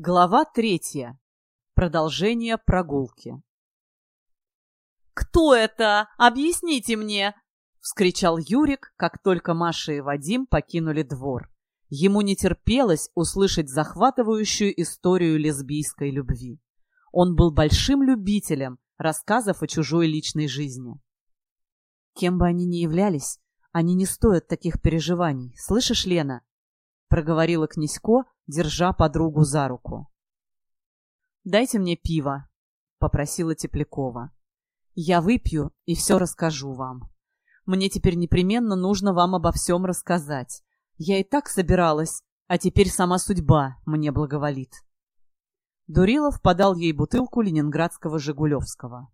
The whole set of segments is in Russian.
Глава третья. Продолжение прогулки. «Кто это? Объясните мне!» — вскричал Юрик, как только Маша и Вадим покинули двор. Ему не терпелось услышать захватывающую историю лесбийской любви. Он был большим любителем рассказов о чужой личной жизни. «Кем бы они ни являлись, они не стоят таких переживаний. Слышишь, Лена?» — проговорила Князько, держа подругу за руку. «Дайте мне пиво», — попросила Теплякова. «Я выпью и все расскажу вам. Мне теперь непременно нужно вам обо всем рассказать. Я и так собиралась, а теперь сама судьба мне благоволит». Дурилов подал ей бутылку ленинградского «Жигулевского».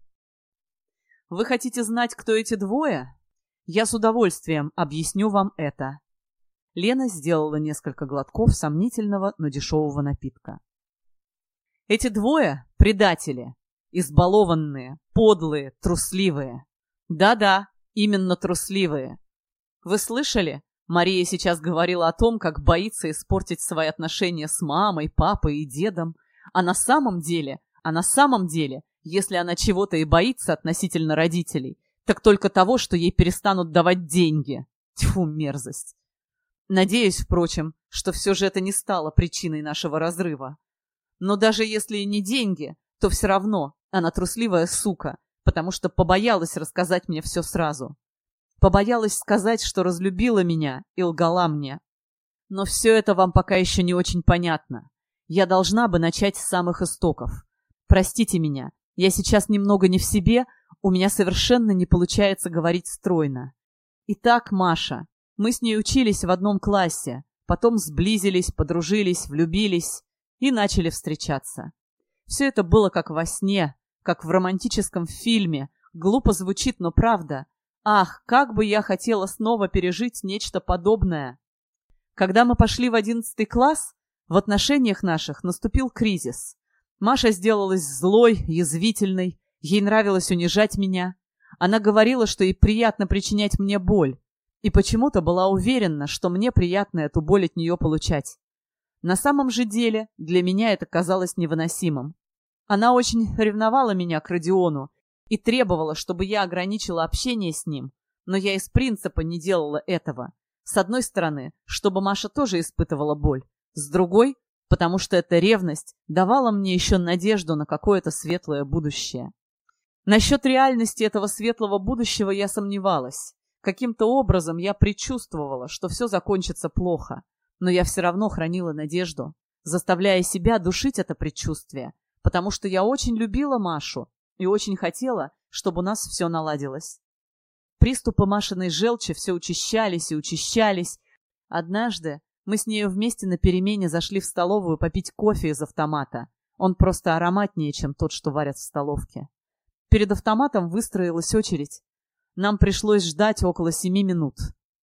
«Вы хотите знать, кто эти двое? Я с удовольствием объясню вам это. Лена сделала несколько глотков сомнительного, но дешевого напитка. Эти двое — предатели. Избалованные, подлые, трусливые. Да-да, именно трусливые. Вы слышали? Мария сейчас говорила о том, как боится испортить свои отношения с мамой, папой и дедом. А на самом деле, а на самом деле, если она чего-то и боится относительно родителей, так только того, что ей перестанут давать деньги. Тьфу, мерзость. Надеюсь, впрочем, что все же это не стало причиной нашего разрыва. Но даже если и не деньги, то все равно она трусливая сука, потому что побоялась рассказать мне все сразу. Побоялась сказать, что разлюбила меня и лгала мне. Но все это вам пока еще не очень понятно. Я должна бы начать с самых истоков. Простите меня, я сейчас немного не в себе, у меня совершенно не получается говорить стройно. Итак, Маша, мы с ней учились в одном классе, потом сблизились, подружились, влюбились и начали встречаться. Все это было как во сне, как в романтическом фильме. Глупо звучит, но правда. Ах, как бы я хотела снова пережить нечто подобное. Когда мы пошли в одиннадцатый класс, в отношениях наших наступил кризис. Маша сделалась злой, язвительной, ей нравилось унижать меня. Она говорила, что ей приятно причинять мне боль, и почему-то была уверена, что мне приятно эту боль от нее получать. На самом же деле для меня это казалось невыносимым. Она очень ревновала меня к Родиону и требовала, чтобы я ограничила общение с ним, но я из принципа не делала этого. С одной стороны, чтобы Маша тоже испытывала боль, с другой, потому что эта ревность давала мне еще надежду на какое-то светлое будущее. Насчет реальности этого светлого будущего я сомневалась. Каким-то образом я предчувствовала, что все закончится плохо, но я все равно хранила надежду, заставляя себя душить это предчувствие, потому что я очень любила Машу и очень хотела, чтобы у нас все наладилось. Приступы Машиной желчи все учащались и учащались. Однажды мы с нею вместе на перемене зашли в столовую попить кофе из автомата. Он просто ароматнее, чем тот, что варят в столовке. Перед автоматом выстроилась очередь. Нам пришлось ждать около семи минут.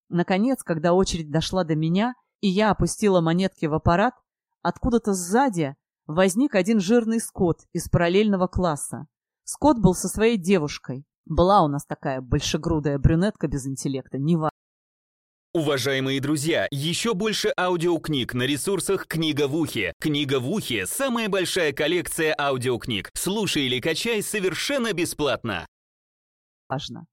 Наконец, когда очередь дошла до меня, и я опустила монетки в аппарат, откуда-то сзади возник один жирный скот из параллельного класса. Скот был со своей девушкой. Была у нас такая большегрудая брюнетка без интеллекта, не важно. Уважаемые друзья, еще больше аудиокниг на ресурсах «Книга в ухе». «Книга в ухе» — самая большая коллекция аудиокниг. Слушай или качай совершенно бесплатно. Важно.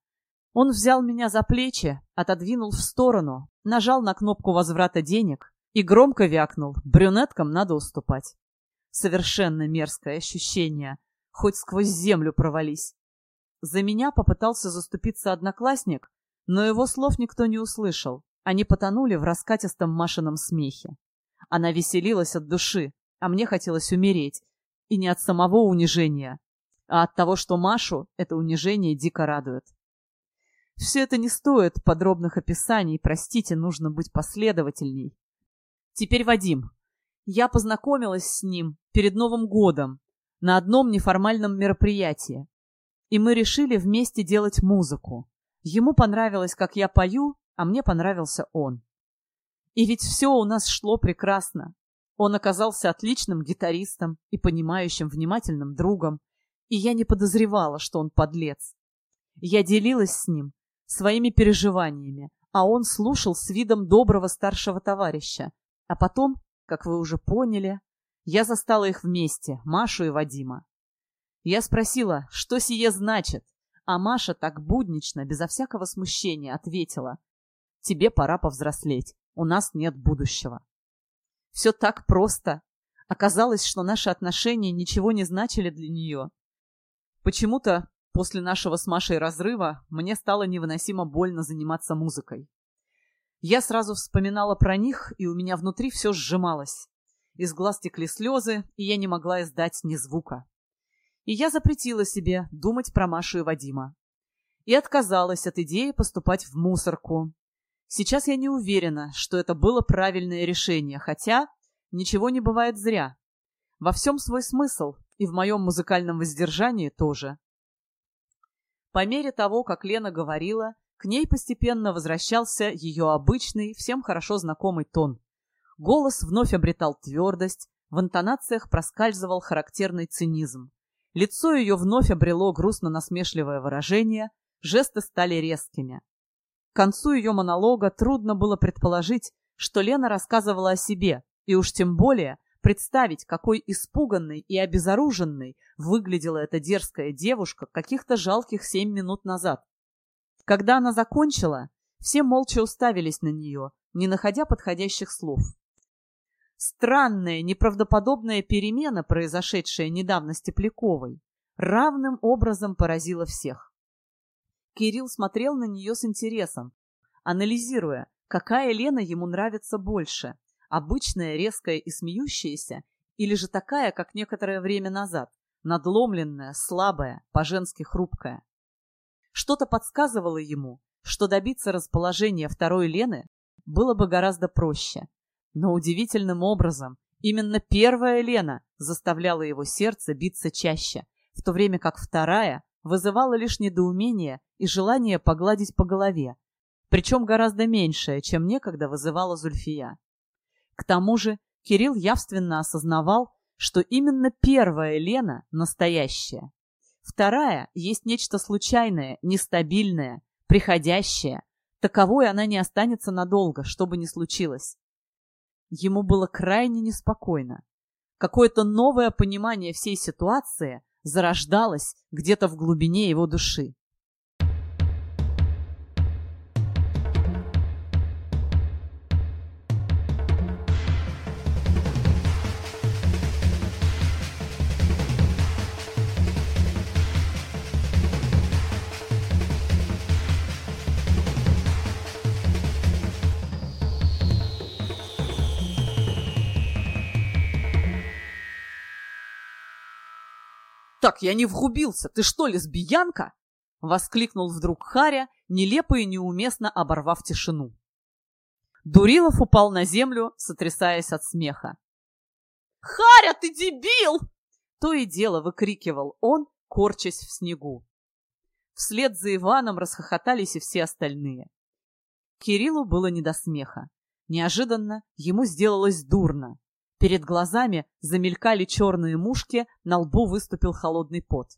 Он взял меня за плечи, отодвинул в сторону, нажал на кнопку возврата денег и громко вякнул «брюнеткам надо уступать». Совершенно мерзкое ощущение, хоть сквозь землю провались. За меня попытался заступиться одноклассник, но его слов никто не услышал. Они потонули в раскатистом Машином смехе. Она веселилась от души, а мне хотелось умереть. И не от самого унижения, а от того, что Машу это унижение дико радует. Все это не стоит подробных описаний, простите, нужно быть последовательней. Теперь Вадим. Я познакомилась с ним перед Новым годом на одном неформальном мероприятии. И мы решили вместе делать музыку. Ему понравилось, как я пою, а мне понравился он. И ведь все у нас шло прекрасно. Он оказался отличным гитаристом и понимающим, внимательным другом, и я не подозревала, что он подлец. Я делилась с ним своими переживаниями, а он слушал с видом доброго старшего товарища. А потом, как вы уже поняли, Я застала их вместе, Машу и Вадима. Я спросила, что сие значит, а Маша так буднично, безо всякого смущения, ответила. Тебе пора повзрослеть, у нас нет будущего. Все так просто. Оказалось, что наши отношения ничего не значили для нее. Почему-то после нашего с Машей разрыва мне стало невыносимо больно заниматься музыкой. Я сразу вспоминала про них, и у меня внутри все сжималось. Из глаз текли слезы, и я не могла издать ни звука и я запретила себе думать про Машу и Вадима. И отказалась от идеи поступать в мусорку. Сейчас я не уверена, что это было правильное решение, хотя ничего не бывает зря. Во всем свой смысл, и в моем музыкальном воздержании тоже. По мере того, как Лена говорила, к ней постепенно возвращался ее обычный, всем хорошо знакомый тон. Голос вновь обретал твердость, в интонациях проскальзывал характерный цинизм. Лицо ее вновь обрело грустно-насмешливое выражение, жесты стали резкими. К концу ее монолога трудно было предположить, что Лена рассказывала о себе, и уж тем более представить, какой испуганной и обезоруженной выглядела эта дерзкая девушка каких-то жалких семь минут назад. Когда она закончила, все молча уставились на нее, не находя подходящих слов. Странная, неправдоподобная перемена, произошедшая недавно с Тепляковой, равным образом поразила всех. Кирилл смотрел на нее с интересом, анализируя, какая Лена ему нравится больше, обычная, резкая и смеющаяся, или же такая, как некоторое время назад, надломленная, слабая, по-женски хрупкая. Что-то подсказывало ему, что добиться расположения второй Лены было бы гораздо проще, но удивительным образом именно первая Лена заставляла его сердце биться чаще, в то время как вторая вызывала лишь недоумение и желание погладить по голове, причем гораздо меньшее, чем некогда вызывала Зульфия. К тому же Кирилл явственно осознавал, что именно первая Лена настоящая. Вторая есть нечто случайное, нестабильное, приходящее. Таковой она не останется надолго, что бы ни случилось. Ему было крайне неспокойно. Какое-то новое понимание всей ситуации зарождалось где-то в глубине его души. «Так, я не врубился! Ты что, лесбиянка?» — воскликнул вдруг Харя, нелепо и неуместно оборвав тишину. Дурилов упал на землю, сотрясаясь от смеха. «Харя, ты дебил!» То и дело выкрикивал он, корчась в снегу. Вслед за Иваном расхохотались и все остальные. Кириллу было не до смеха. Неожиданно ему сделалось дурно. Перед глазами замелькали черные мушки, на лбу выступил холодный пот.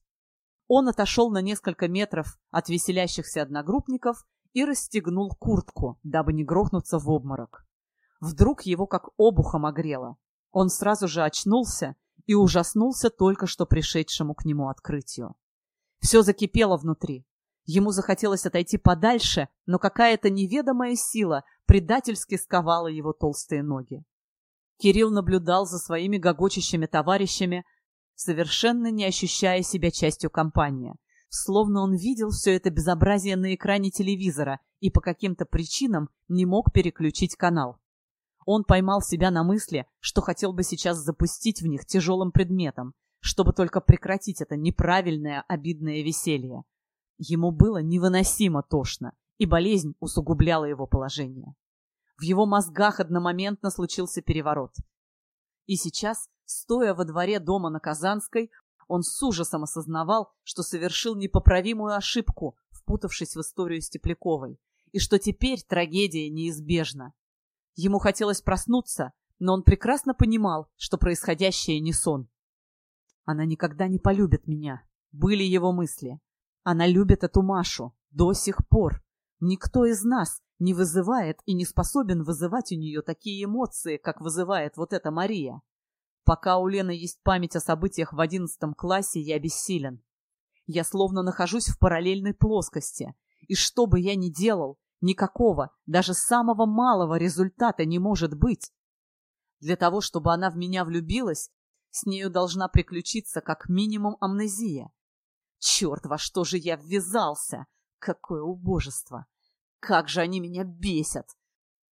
Он отошел на несколько метров от веселящихся одногруппников и расстегнул куртку, дабы не грохнуться в обморок. Вдруг его как обухом огрело. Он сразу же очнулся и ужаснулся только что пришедшему к нему открытию. Все закипело внутри. Ему захотелось отойти подальше, но какая-то неведомая сила предательски сковала его толстые ноги. Кирилл наблюдал за своими гогочащими товарищами, совершенно не ощущая себя частью компании. Словно он видел все это безобразие на экране телевизора и по каким-то причинам не мог переключить канал. Он поймал себя на мысли, что хотел бы сейчас запустить в них тяжелым предметом, чтобы только прекратить это неправильное, обидное веселье. Ему было невыносимо тошно, и болезнь усугубляла его положение. В его мозгах одномоментно случился переворот. И сейчас, стоя во дворе дома на Казанской, он с ужасом осознавал, что совершил непоправимую ошибку, впутавшись в историю Степляковой, и что теперь трагедия неизбежна. Ему хотелось проснуться, но он прекрасно понимал, что происходящее не сон. «Она никогда не полюбит меня», — были его мысли. «Она любит эту Машу до сих пор. Никто из нас не вызывает и не способен вызывать у нее такие эмоции, как вызывает вот эта Мария. Пока у Лены есть память о событиях в одиннадцатом классе, я бессилен. Я словно нахожусь в параллельной плоскости, и что бы я ни делал, никакого, даже самого малого результата не может быть. Для того, чтобы она в меня влюбилась, с нею должна приключиться как минимум амнезия. Черт, во что же я ввязался! Какое убожество! Как же они меня бесят!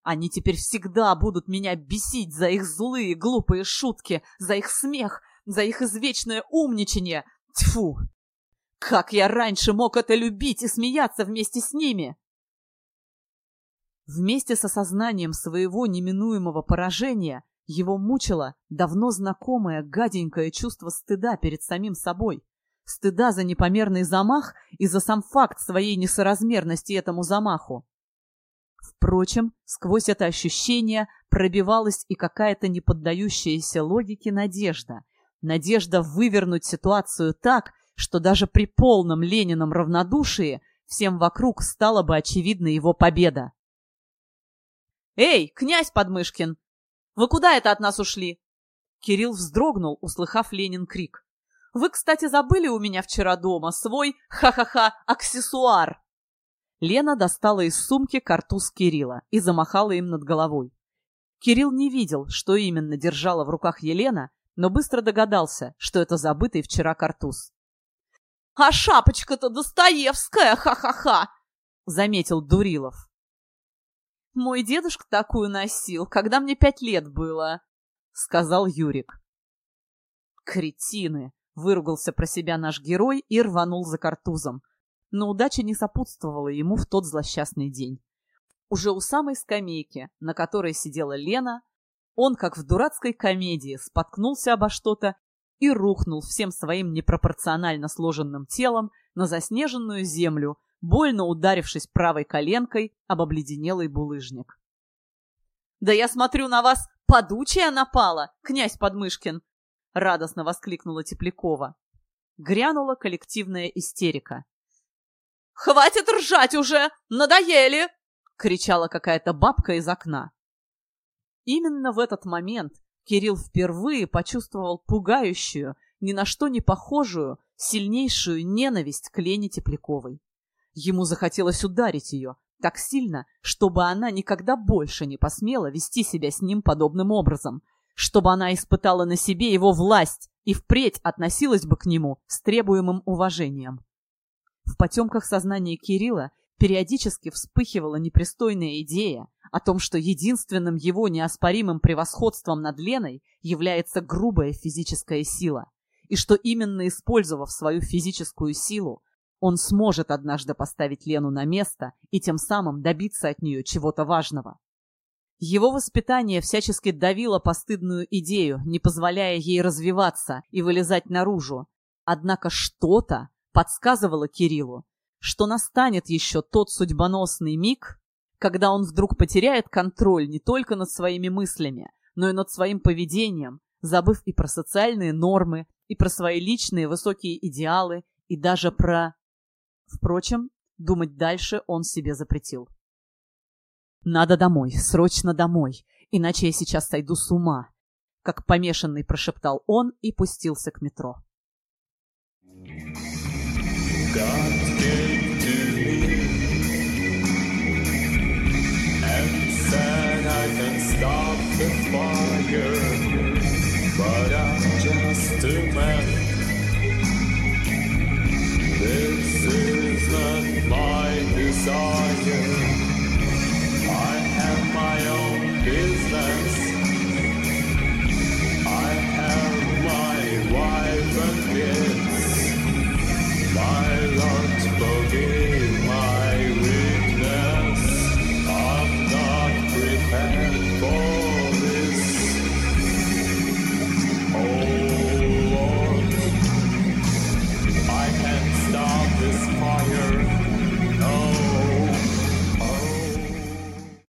Они теперь всегда будут меня бесить за их злые, глупые шутки, за их смех, за их извечное умничание. Тьфу! Как я раньше мог это любить и смеяться вместе с ними? Вместе с осознанием своего неминуемого поражения его мучило давно знакомое гаденькое чувство стыда перед самим собой. Стыда за непомерный замах и за сам факт своей несоразмерности этому замаху. Впрочем, сквозь это ощущение пробивалась и какая-то неподдающаяся логике надежда. Надежда вывернуть ситуацию так, что даже при полном Ленином равнодушии всем вокруг стала бы очевидна его победа. «Эй, князь Подмышкин! Вы куда это от нас ушли?» Кирилл вздрогнул, услыхав Ленин крик. «Вы, кстати, забыли у меня вчера дома свой, ха-ха-ха, аксессуар!» Лена достала из сумки картуз Кирилла и замахала им над головой. Кирилл не видел, что именно держала в руках Елена, но быстро догадался, что это забытый вчера картуз. «А шапочка-то Достоевская, ха-ха-ха!» — заметил Дурилов. «Мой дедушка такую носил, когда мне пять лет было», — сказал Юрик. «Кретины!» — выругался про себя наш герой и рванул за картузом. Но удача не сопутствовала ему в тот злосчастный день. Уже у самой скамейки, на которой сидела Лена, он, как в дурацкой комедии, споткнулся обо что-то и рухнул всем своим непропорционально сложенным телом на заснеженную землю, больно ударившись правой коленкой об обледенелый булыжник. «Да я смотрю, на вас подучая напала, князь Подмышкин!» — радостно воскликнула Теплякова. Грянула коллективная истерика. «Хватит ржать уже! Надоели!» — кричала какая-то бабка из окна. Именно в этот момент Кирилл впервые почувствовал пугающую, ни на что не похожую, сильнейшую ненависть к Лене Тепляковой. Ему захотелось ударить ее так сильно, чтобы она никогда больше не посмела вести себя с ним подобным образом, чтобы она испытала на себе его власть и впредь относилась бы к нему с требуемым уважением. В потемках сознания Кирилла периодически вспыхивала непристойная идея о том, что единственным его неоспоримым превосходством над Леной является грубая физическая сила, и что именно использовав свою физическую силу, он сможет однажды поставить Лену на место и тем самым добиться от нее чего-то важного. Его воспитание всячески давило постыдную идею, не позволяя ей развиваться и вылезать наружу. Однако что-то подсказывало Кириллу, что настанет еще тот судьбоносный миг, когда он вдруг потеряет контроль не только над своими мыслями, но и над своим поведением, забыв и про социальные нормы, и про свои личные высокие идеалы, и даже про... Впрочем, думать дальше он себе запретил. «Надо домой, срочно домой, иначе я сейчас сойду с ума», как помешанный прошептал он и пустился к метро. This is not my desire.